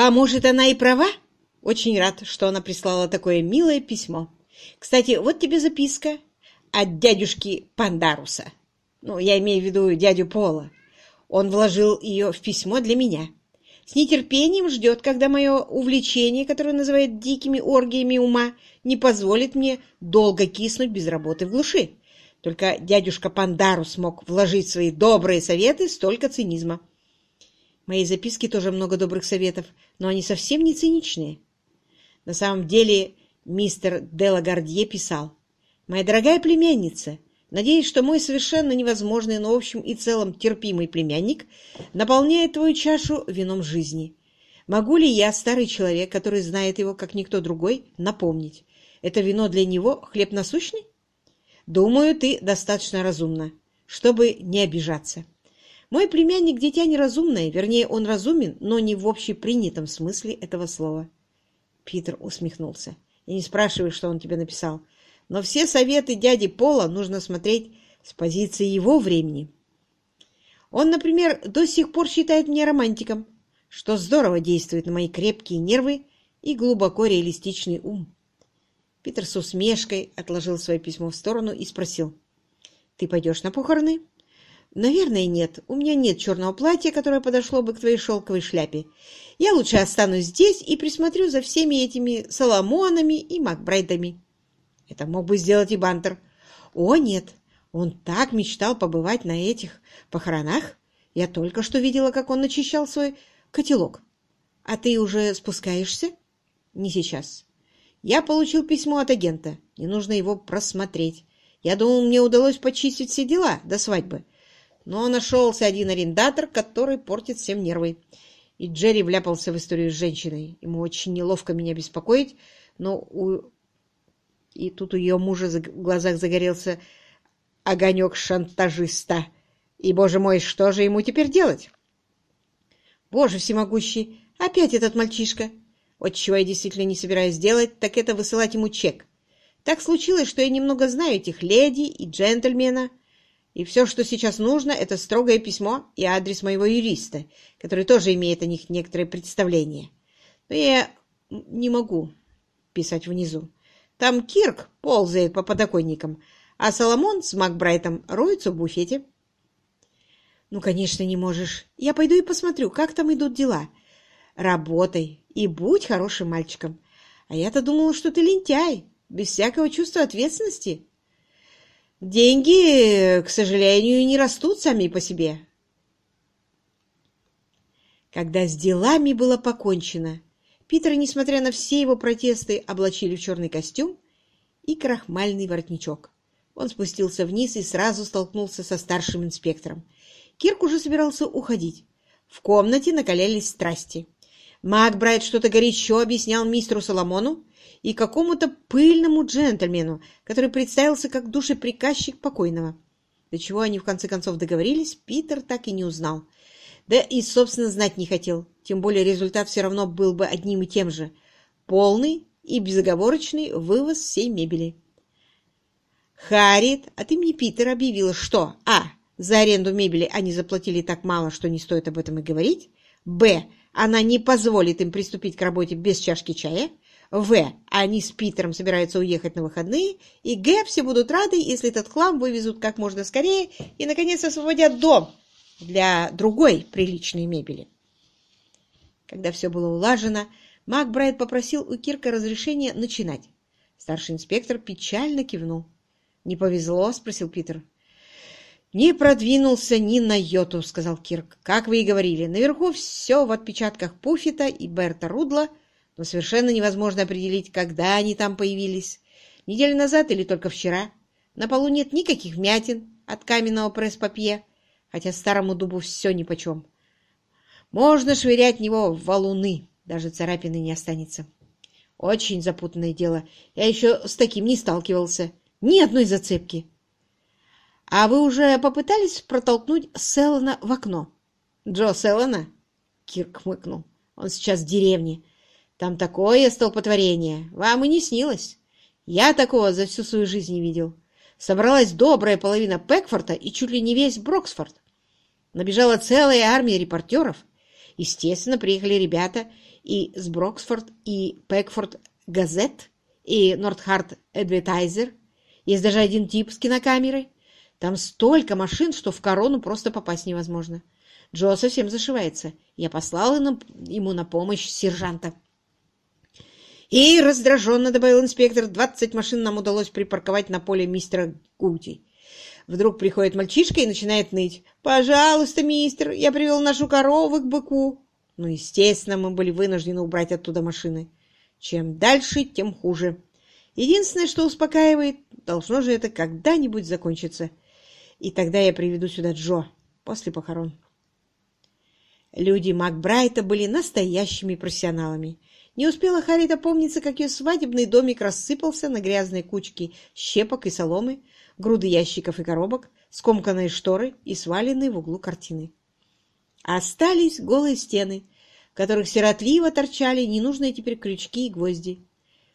А может, она и права? Очень рад, что она прислала такое милое письмо. Кстати, вот тебе записка от дядюшки Пандаруса. Ну, я имею в виду дядю Пола. Он вложил ее в письмо для меня. С нетерпением ждет, когда мое увлечение, которое называет дикими оргиями ума, не позволит мне долго киснуть без работы в глуши. Только дядюшка Пандарус смог вложить свои добрые советы столько цинизма. В моей записке тоже много добрых советов, но они совсем не циничные. На самом деле мистер Делагардье писал, «Моя дорогая племянница, надеюсь, что мой совершенно невозможный, но в общем и целом терпимый племянник наполняет твою чашу вином жизни. Могу ли я, старый человек, который знает его, как никто другой, напомнить? Это вино для него хлеб насущный? Думаю, ты достаточно разумна, чтобы не обижаться». Мой племянник – дитя неразумное, вернее, он разумен, но не в общепринятом смысле этого слова. Питер усмехнулся. И не спрашивай, что он тебе написал. Но все советы дяди Пола нужно смотреть с позиции его времени. Он, например, до сих пор считает меня романтиком, что здорово действует на мои крепкие нервы и глубоко реалистичный ум. Питер с усмешкой отложил свое письмо в сторону и спросил. «Ты пойдешь на похороны?» «Наверное, нет. У меня нет черного платья, которое подошло бы к твоей шелковой шляпе. Я лучше останусь здесь и присмотрю за всеми этими Соломонами и Макбрайдами». Это мог бы сделать и Бантер. «О, нет! Он так мечтал побывать на этих похоронах. Я только что видела, как он начищал свой котелок. А ты уже спускаешься?» «Не сейчас. Я получил письмо от агента. Не нужно его просмотреть. Я думал, мне удалось почистить все дела до свадьбы. Но нашелся один арендатор, который портит всем нервы. И Джерри вляпался в историю с женщиной. Ему очень неловко меня беспокоить, но у... И тут у ее мужа в глазах загорелся огонек шантажиста. И, боже мой, что же ему теперь делать? Боже всемогущий, опять этот мальчишка. Вот чего я действительно не собираюсь делать, так это высылать ему чек. Так случилось, что я немного знаю этих леди и джентльмена, и все, что сейчас нужно, это строгое письмо и адрес моего юриста, который тоже имеет о них некоторое представление. Но я не могу писать внизу. Там Кирк ползает по подоконникам, а Соломон с Макбрайтом роются в буфете. Ну, конечно, не можешь. Я пойду и посмотрю, как там идут дела. Работай и будь хорошим мальчиком. А я-то думала, что ты лентяй, без всякого чувства ответственности. Деньги, к сожалению, не растут сами по себе. Когда с делами было покончено, Питера, несмотря на все его протесты, облачили в черный костюм и крахмальный воротничок. Он спустился вниз и сразу столкнулся со старшим инспектором. Кирк уже собирался уходить. В комнате накалялись страсти. Макбрайт что-то горячо объяснял мистеру Соломону, и какому-то пыльному джентльмену, который представился как душеприказчик покойного. До чего они в конце концов договорились, Питер так и не узнал. Да и, собственно, знать не хотел, тем более результат все равно был бы одним и тем же. Полный и безоговорочный вывоз всей мебели. Харриет от имени Питера объявила, что а. За аренду мебели они заплатили так мало, что не стоит об этом и говорить. Б. Она не позволит им приступить к работе без чашки чая. В. Они с Питером собираются уехать на выходные. И Г. Все будут рады, если этот хлам вывезут как можно скорее и, наконец, освободят дом для другой приличной мебели. Когда все было улажено, Макбрайт попросил у Кирка разрешения начинать. Старший инспектор печально кивнул. «Не повезло?» — спросил Питер. «Не продвинулся ни на йоту», — сказал Кирк. «Как вы и говорили, наверху все в отпечатках Пуффита и Берта Рудла — но совершенно невозможно определить, когда они там появились. Неделю назад или только вчера. На полу нет никаких вмятин от каменного пресс-папье, хотя старому дубу все нипочем. Можно швырять в него в валуны, даже царапины не останется. Очень запутанное дело. Я еще с таким не сталкивался. Ни одной зацепки. А вы уже попытались протолкнуть Селлана в окно? Джо Селлана? Кирк хмыкнул. Он сейчас в деревне. Там такое столпотворение, вам и не снилось. Я такого за всю свою жизнь не видел. Собралась добрая половина Пекфорта и чуть ли не весь Броксфорд. Набежала целая армия репортеров. Естественно, приехали ребята и с Броксфорд, и Пэкфорд Газет, и Нортхарт Эдвертайзер. Есть даже один тип с кинокамерой. Там столько машин, что в корону просто попасть невозможно. Джо совсем зашивается. Я послал ему на помощь сержанта. И раздраженно добавил инспектор, двадцать машин нам удалось припарковать на поле мистера Гути. Вдруг приходит мальчишка и начинает ныть. «Пожалуйста, мистер, я привел нашу корову к быку». Ну, естественно, мы были вынуждены убрать оттуда машины. Чем дальше, тем хуже. Единственное, что успокаивает, должно же это когда-нибудь закончиться. И тогда я приведу сюда Джо после похорон. Люди Макбрайта были настоящими профессионалами. Не успела Харриет опомниться, как ее свадебный домик рассыпался на грязные кучки щепок и соломы, груды ящиков и коробок, скомканные шторы и сваленные в углу картины. Остались голые стены, в которых сиротливо торчали ненужные теперь крючки и гвозди.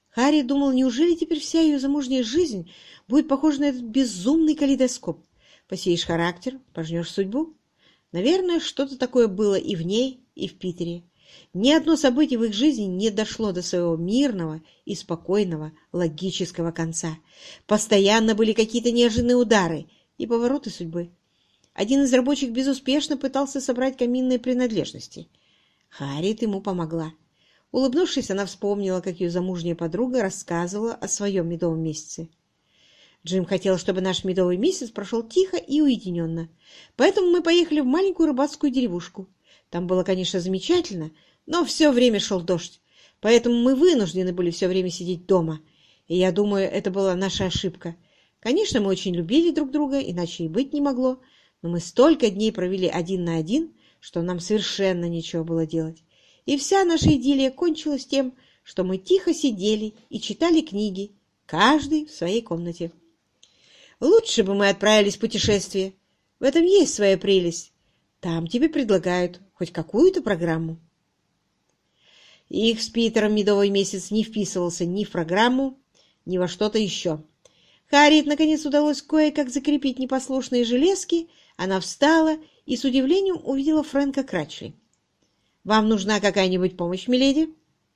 Харри думал, неужели теперь вся ее замужняя жизнь будет похожа на этот безумный калейдоскоп? Посеешь характер, пожнешь судьбу. Наверное, что-то такое было и в ней, и в Питере. Ни одно событие в их жизни не дошло до своего мирного и спокойного логического конца. Постоянно были какие-то неожиданные удары и повороты судьбы. Один из рабочих безуспешно пытался собрать каминные принадлежности. Харриет ему помогла. Улыбнувшись, она вспомнила, как ее замужняя подруга рассказывала о своем медовом месяце. Джим хотел, чтобы наш медовый месяц прошел тихо и уединенно, поэтому мы поехали в маленькую рыбацкую деревушку. Там было, конечно, замечательно, но все время шел дождь, поэтому мы вынуждены были все время сидеть дома. И я думаю, это была наша ошибка. Конечно, мы очень любили друг друга, иначе и быть не могло, но мы столько дней провели один на один, что нам совершенно нечего было делать. И вся наша идиллия кончилась тем, что мы тихо сидели и читали книги, каждый в своей комнате. Лучше бы мы отправились в путешествие. В этом есть своя прелесть. Там тебе предлагают хоть какую-то программу. Их с Питером медовый месяц не вписывался ни в программу, ни во что-то еще. Харриет, наконец, удалось кое-как закрепить непослушные железки. Она встала и с удивлением увидела Фрэнка Крачли. «Вам нужна какая-нибудь помощь, миледи?»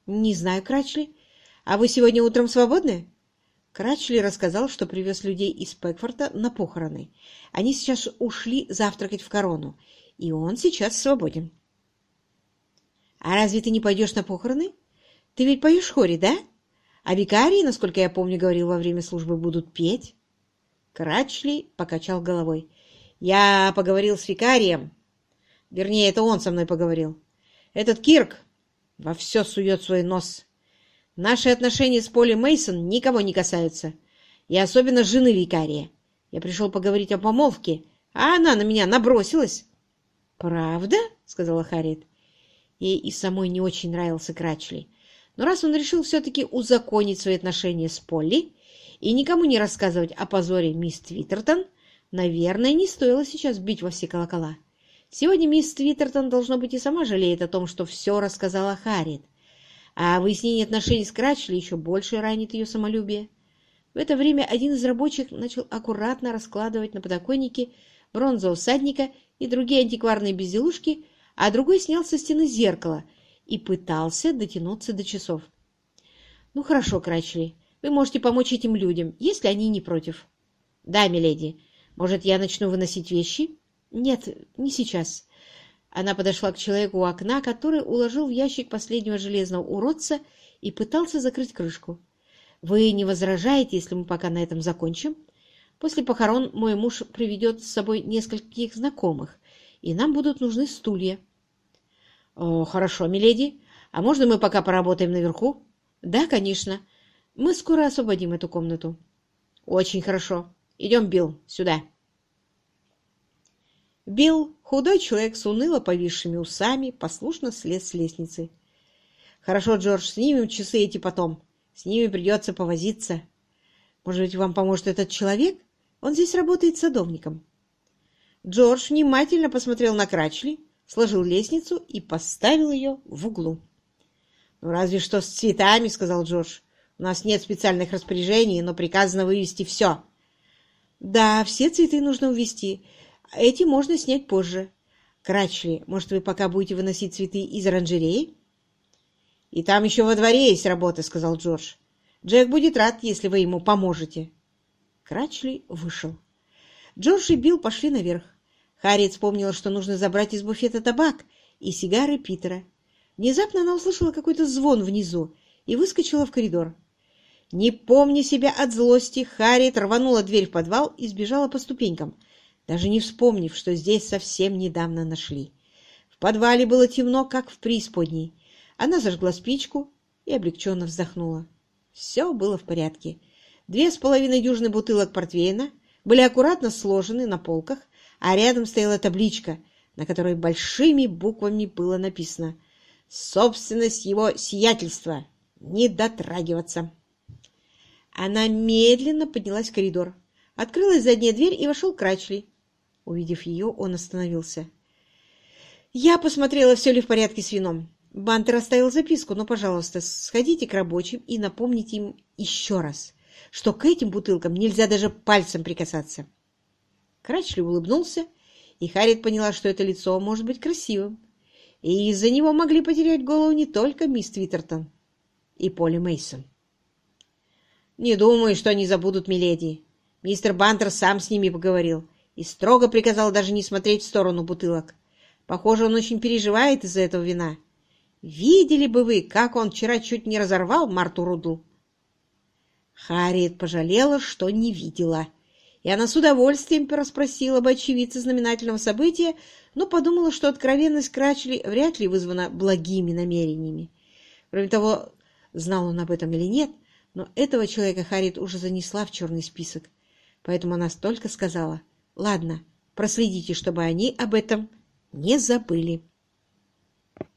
«Не знаю, Крачли. А вы сегодня утром свободны?» Крачли рассказал, что привез людей из Пэкфорта на похороны. Они сейчас ушли завтракать в корону, и он сейчас свободен. «А разве ты не пойдешь на похороны? Ты ведь поешь в хоре, да? А викарии, насколько я помню, говорил, во время службы будут петь?» Крачли покачал головой. «Я поговорил с викарием. Вернее, это он со мной поговорил. Этот Кирк во все сует свой нос. Наши отношения с Поли Мейсон никого не касаются, и особенно жены викария. Я пришел поговорить о помолвке, а она на меня набросилась. «Правда?» — сказала Харриет. Ей и самой не очень нравился Крачли. Но раз он решил все-таки узаконить свои отношения с Полли и никому не рассказывать о позоре мисс Твиттертон, наверное, не стоило сейчас бить во все колокола. Сегодня мисс Твиттертон, должно быть, и сама жалеет о том, что все рассказала Харриет, а выяснение отношений с Крачли еще больше ранит ее самолюбие. В это время один из рабочих начал аккуратно раскладывать на подоконнике бронзового всадника и другие антикварные безделушки, а другой снял со стены зеркало и пытался дотянуться до часов. «Ну хорошо, Крачли, вы можете помочь этим людям, если они не против». «Да, миледи. Может, я начну выносить вещи?» «Нет, не сейчас». Она подошла к человеку у окна, который уложил в ящик последнего железного уродца и пытался закрыть крышку. «Вы не возражаете, если мы пока на этом закончим?» После похорон мой муж приведет с собой нескольких знакомых, и нам будут нужны стулья. — О, хорошо, миледи. А можно мы пока поработаем наверху? — Да, конечно. Мы скоро освободим эту комнату. — Очень хорошо. Идем, Билл, сюда. Билл, худой человек с уныло повисшими усами, послушно слез с лестницы. — Хорошо, Джордж, снимем часы эти потом. С ними придется повозиться. Может быть, вам поможет этот человек? Он здесь работает садовником. Джордж внимательно посмотрел на Крачли, сложил лестницу и поставил ее в углу. «Ну, разве что с цветами», — сказал Джордж. «У нас нет специальных распоряжений, но приказано вывести все». «Да, все цветы нужно увезти. Эти можно снять позже. Крачли, может, вы пока будете выносить цветы из оранжереи? — И там еще во дворе есть работа, — сказал Джордж. — Джек будет рад, если вы ему поможете. Крачли вышел. Джордж и Билл пошли наверх. Харриет вспомнила, что нужно забрать из буфета табак и сигары Питера. Внезапно она услышала какой-то звон внизу и выскочила в коридор. Не помня себя от злости, Харриет рванула дверь в подвал и сбежала по ступенькам, даже не вспомнив, что здесь совсем недавно нашли. В подвале было темно, как в преисподней. Она зажгла спичку и облегченно вздохнула. Все было в порядке. Две с половиной дюжины бутылок портвейна были аккуратно сложены на полках, а рядом стояла табличка, на которой большими буквами было написано «Собственность его сиятельства! Не дотрагиваться!» Она медленно поднялась в коридор. Открылась задняя дверь, и вошел Крачли. Увидев ее, он остановился. «Я посмотрела, все ли в порядке с вином. Бантер оставил записку, но, пожалуйста, сходите к рабочим и напомните им еще раз, что к этим бутылкам нельзя даже пальцем прикасаться». Крачли улыбнулся, и Харриет поняла, что это лицо может быть красивым. И из-за него могли потерять голову не только мисс Твиттертон и Поли Мейсон. «Не думаю, что они забудут Миледи. Мистер Бантер сам с ними поговорил и строго приказал даже не смотреть в сторону бутылок. Похоже, он очень переживает из-за этого вина. Видели бы вы, как он вчера чуть не разорвал Марту Рудл?» Харриет пожалела, что не видела. И она с удовольствием расспросила бы очевидца знаменательного события, но подумала, что откровенность Крачли вряд ли вызвана благими намерениями. Кроме того, знал он об этом или нет, — но этого человека Харит уже занесла в черный список. Поэтому она столько сказала. «Ладно, проследите, чтобы они об этом не забыли».